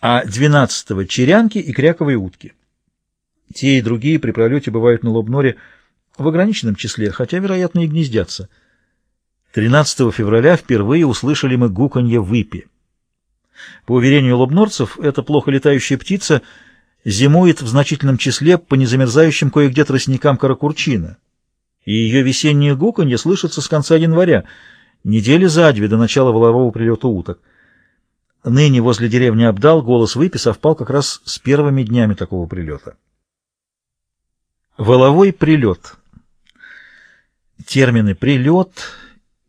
а 12-го — черянки и кряковые утки. Те и другие при пролете бывают на Лобноре в ограниченном числе, хотя, вероятно, и гнездятся. 13 февраля впервые услышали мы гуканье выпи. По уверению лобнорцев, эта плохо летающая птица зимует в значительном числе по незамерзающим кое-где тростникам Каракурчина, и ее весеннее гуканье слышится с конца января, недели за две до начала волового прилета уток. Ныне возле деревни Абдал голос выпи совпал как раз с первыми днями такого прилета. Воловой прилет. Термины «прилет»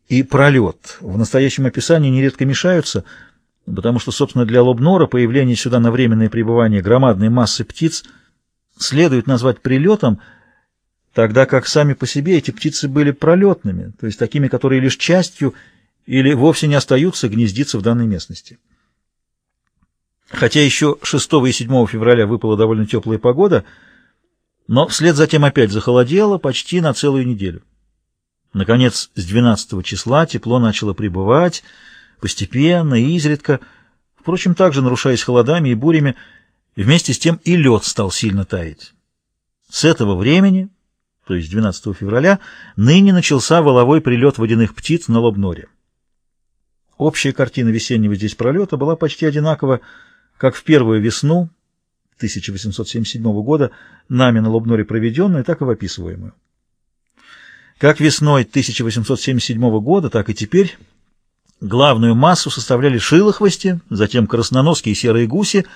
и «пролет» в настоящем описании нередко мешаются, потому что, собственно, для Лобнора появление сюда на временное пребывание громадной массы птиц следует назвать прилетом, тогда как сами по себе эти птицы были пролетными, то есть такими, которые лишь частью или вовсе не остаются гнездиться в данной местности. Хотя еще 6 и 7 февраля выпала довольно теплая погода, но вслед затем опять захолодело почти на целую неделю. Наконец, с 12 числа тепло начало прибывать, постепенно и изредка, впрочем, также нарушаясь холодами и бурями, вместе с тем и лед стал сильно таять. С этого времени, то есть 12 февраля, ныне начался воловой прилет водяных птиц на Лобноре. Общая картина весеннего здесь пролета была почти одинакова как в первую весну 1877 года, нами на Лобноре проведенную, так и в описываемую. Как весной 1877 года, так и теперь главную массу составляли шилохвости, затем красноноски и серые гуси,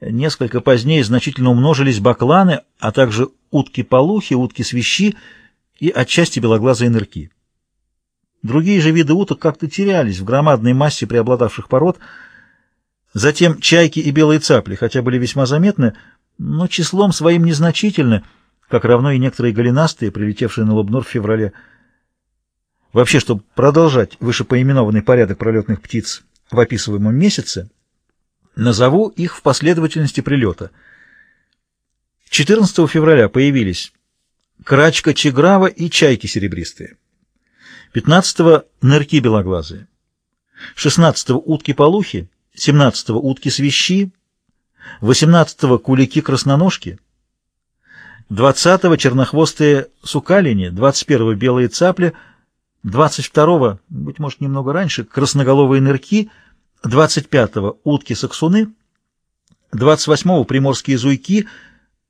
несколько позднее значительно умножились бакланы, а также утки-полухи, утки-свищи и отчасти белоглазые нырки. Другие же виды уток как-то терялись в громадной массе преобладавших пород – Затем чайки и белые цапли, хотя были весьма заметны, но числом своим незначительны, как равно и некоторые голенастые, прилетевшие на Лобнор в феврале. Вообще, чтобы продолжать вышепоименованный порядок пролетных птиц в описываемом месяце, назову их в последовательности прилета. 14 февраля появились крачка чеграва и чайки серебристые. 15 нырки белоглазые. 16 утки-полухи 17-го утки-свищи, 18-го кулики-красноножки, 20-го чернохвостые сукалини, 21-го белые цапли, 22-го, быть может, немного раньше, красноголовые нырки, 25-го утки-саксуны, 28-го приморские зуйки.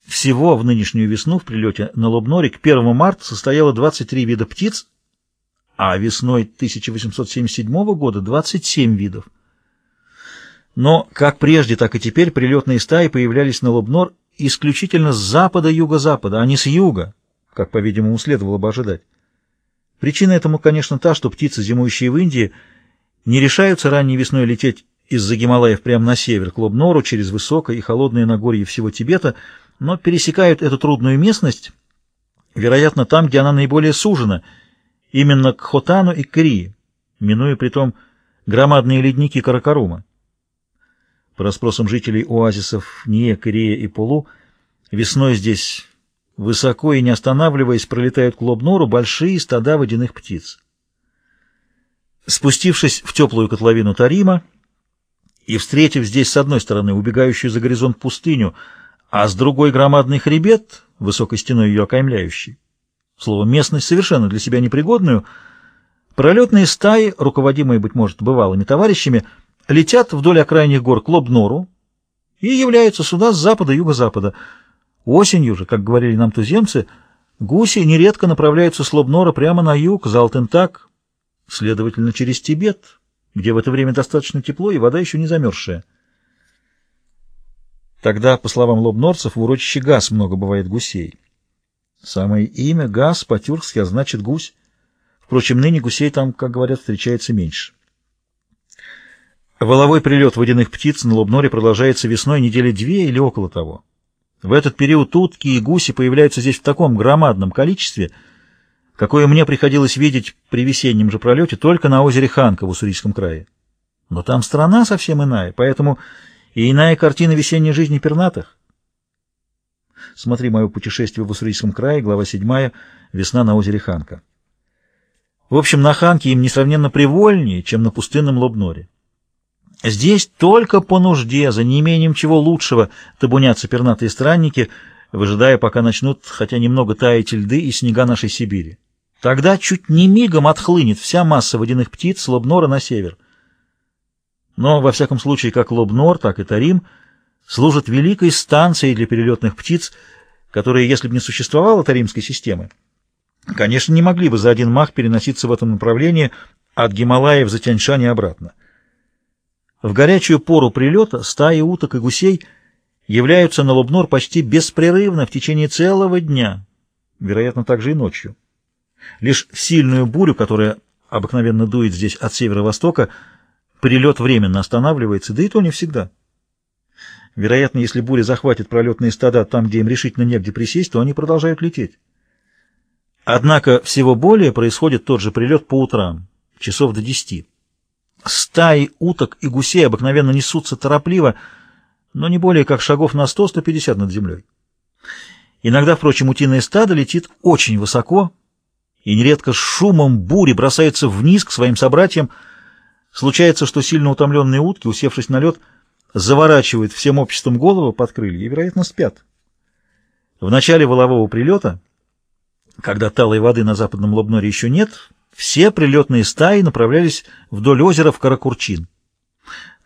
Всего в нынешнюю весну в прилете на Лобноре к 1 марта состояло 23 вида птиц, а весной 1877 года 27 видов. Но как прежде, так и теперь прилетные стаи появлялись на Лобнор исключительно с запада-юго-запада, а не с юга, как, по-видимому, следовало бы ожидать. Причина этому, конечно, та, что птицы, зимующие в Индии, не решаются ранней весной лететь из-за Гималаев прямо на север, к Лобнору, через высокое и холодное Нагорье всего Тибета, но пересекают эту трудную местность, вероятно, там, где она наиболее сужена, именно к Хотану и Крии, минуя притом громадные ледники Каракарума. По расспросам жителей оазисов Ния, Корея и Полу, весной здесь, высоко и не останавливаясь, пролетают к Лобнору большие стада водяных птиц. Спустившись в теплую котловину Тарима и встретив здесь с одной стороны убегающую за горизонт пустыню, а с другой громадный хребет, высокой стеной ее окаймляющий, словом, местность совершенно для себя непригодную, пролетные стаи, руководимые, быть может, бывалыми товарищами, летят вдоль окраинных гор к Лобнору и являются сюда с запада и юго-запада. Осенью же, как говорили нам туземцы, гуси нередко направляются с Лобнора прямо на юг, за Алтентак, следовательно, через Тибет, где в это время достаточно тепло и вода еще не замерзшая. Тогда, по словам лобнорцев, в урочище Газ много бывает гусей. Самое имя Газ по-тюркски означает гусь. Впрочем, ныне гусей там, как говорят, встречается меньше. Воловой прилет водяных птиц на Лобноре продолжается весной недели две или около того. В этот период утки и гуси появляются здесь в таком громадном количестве, какое мне приходилось видеть при весеннем же пролете только на озере Ханка в Уссурийском крае. Но там страна совсем иная, поэтому и иная картина весенней жизни пернатых. Смотри мое путешествие в Уссурийском крае, глава 7, весна на озере Ханка. В общем, на Ханке им несравненно привольнее, чем на пустынном Лобноре. Здесь только по нужде, за неимением чего лучшего, табунятся пернатые странники, выжидая, пока начнут хотя немного таять льды и снега нашей Сибири. Тогда чуть не мигом отхлынет вся масса водяных птиц Лобнора на север. Но, во всяком случае, как Лобнор, так и Тарим служат великой станцией для перелетных птиц, которые, если бы не существовало Таримской системы, конечно, не могли бы за один мах переноситься в этом направлении от Гималаев за Тяньшань и обратно. В горячую пору прилета стаи уток и гусей являются на Лобнор почти беспрерывно в течение целого дня, вероятно, также и ночью. Лишь в сильную бурю, которая обыкновенно дует здесь от северо-востока, прилет временно останавливается, да и то не всегда. Вероятно, если буря захватит пролетные стада там, где им решительно негде присесть, то они продолжают лететь. Однако всего более происходит тот же прилет по утрам, часов до десяти. Стаи уток и гусей обыкновенно несутся торопливо, но не более как шагов на 100-150 над землей. Иногда, впрочем, утиное стадо летит очень высоко и нередко с шумом бури бросается вниз к своим собратьям. Случается, что сильно утомленные утки, усевшись на лед, заворачивают всем обществом голову под крылья и, вероятно, спят. В начале волового прилета, когда талой воды на западном Лобноре еще нет, все прилетные стаи направлялись вдоль озера в Каракурчин.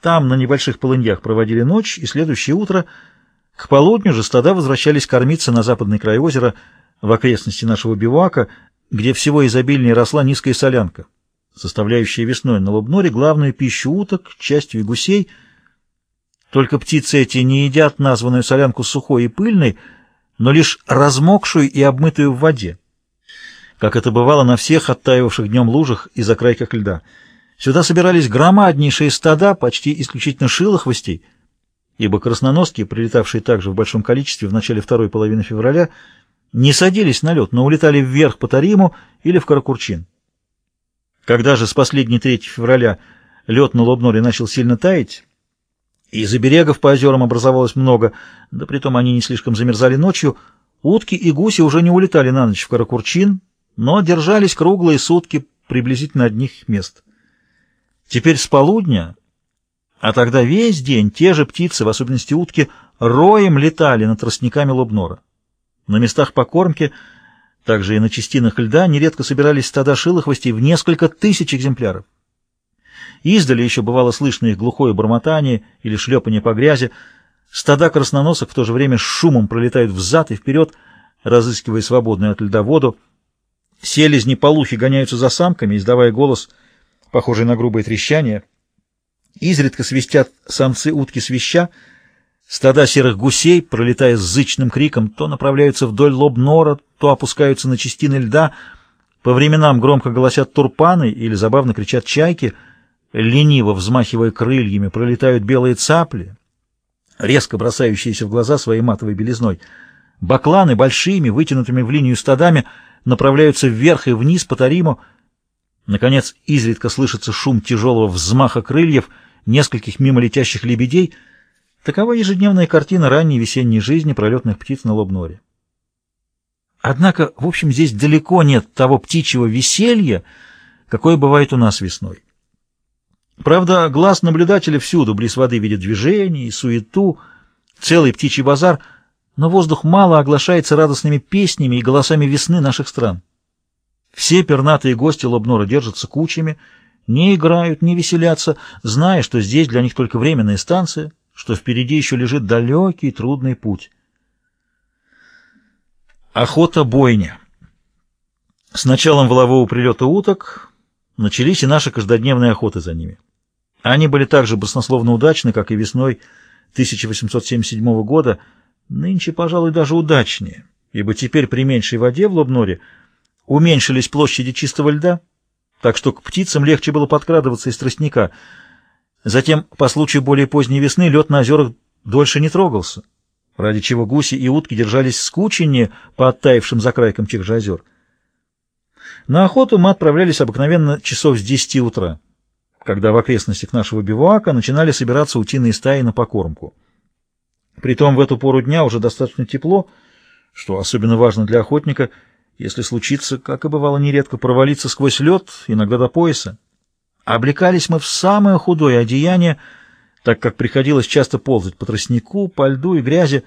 Там на небольших полыньях проводили ночь, и следующее утро к полудню же стада возвращались кормиться на западный край озера в окрестности нашего бивака, где всего изобильнее росла низкая солянка, составляющая весной на Лобноре главную пищу уток, частью и гусей. Только птицы эти не едят названную солянку сухой и пыльной, но лишь размокшую и обмытую в воде как это бывало на всех оттаивавших днем лужах и закрайках льда. Сюда собирались громаднейшие стада, почти исключительно шилохвостей, ибо красноноски, прилетавшие также в большом количестве в начале второй половины февраля, не садились на лед, но улетали вверх по Тариму или в Каракурчин. Когда же с последней 3 февраля лед на Лобноре начал сильно таять, и берегов по озерам образовалось много, да притом они не слишком замерзали ночью, утки и гуси уже не улетали на ночь в Каракурчин, но держались круглые сутки приблизительно одних мест. Теперь с полудня, а тогда весь день те же птицы, в особенности утки, роем летали над тростниками Лобнора. На местах покормки, также и на частинах льда, нередко собирались стада шилохвостей в несколько тысяч экземпляров. Издали еще бывало слышно их глухое бормотание или шлепание по грязи. Стада красноносок в то же время с шумом пролетают взад и вперед, разыскивая свободную от льда воду. Селезни-полухи гоняются за самками, издавая голос, похожий на грубое трещание. Изредка свистят самцы утки свища, стада серых гусей, пролетая с зычным криком, то направляются вдоль лоб нора, то опускаются на частины льда, по временам громко голосят турпаны или забавно кричат чайки, лениво взмахивая крыльями, пролетают белые цапли, резко бросающиеся в глаза своей матовой белизной. Бакланы большими, вытянутыми в линию стадами — направляются вверх и вниз по Тариму. Наконец, изредка слышится шум тяжелого взмаха крыльев нескольких мимо летящих лебедей. Такова ежедневная картина ранней весенней жизни пролетных птиц на Лобноре. Однако, в общем, здесь далеко нет того птичьего веселья, какое бывает у нас весной. Правда, глаз наблюдателя всюду близ воды видит движение и суету, целый птичий базар — но воздух мало оглашается радостными песнями и голосами весны наших стран. Все пернатые гости Лобнора держатся кучами, не играют, не веселятся, зная, что здесь для них только временная станция, что впереди еще лежит далекий трудный путь. Охота-бойня С началом волового прилета уток начались и наши каждодневные охоты за ними. Они были так же баснословно удачны, как и весной 1877 года, Нынче, пожалуй, даже удачнее, ибо теперь при меньшей воде в Лобноре уменьшились площади чистого льда, так что к птицам легче было подкрадываться из тростника. Затем, по случаю более поздней весны, лед на озерах дольше не трогался, ради чего гуси и утки держались скученнее по оттаившим закрайкам тех же озер. На охоту мы отправлялись обыкновенно часов с десяти утра, когда в окрестностях нашего бивуака начинали собираться утиные стаи на покормку. Притом в эту пору дня уже достаточно тепло, что особенно важно для охотника, если случится, как и бывало нередко, провалиться сквозь лед, иногда до пояса. Облекались мы в самое худое одеяние, так как приходилось часто ползать по тростнику, по льду и грязи,